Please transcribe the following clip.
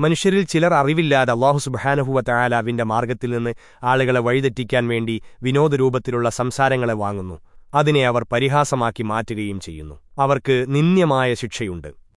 മനുഷ്യരിൽ ചിലർ അറിവില്ലാതെ അള്ളാഹു സുബഹാനഹുവ മാർഗത്തിൽ നിന്ന് ആളുകളെ വഴിതെറ്റിക്കാൻ വേണ്ടി വിനോദരൂപത്തിലുള്ള സംസാരങ്ങളെ വാങ്ങുന്നു. അതിനെ അവർ പരിഹാസമാക്കി മാറ്റുകയും ചെയ്യുന്നു. അവർക്ക് നിന്ദ്യമായ ശിക്ഷയുണ്ട്.